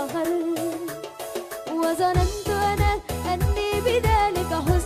السهر وظننت أنا أني بذلك حزن.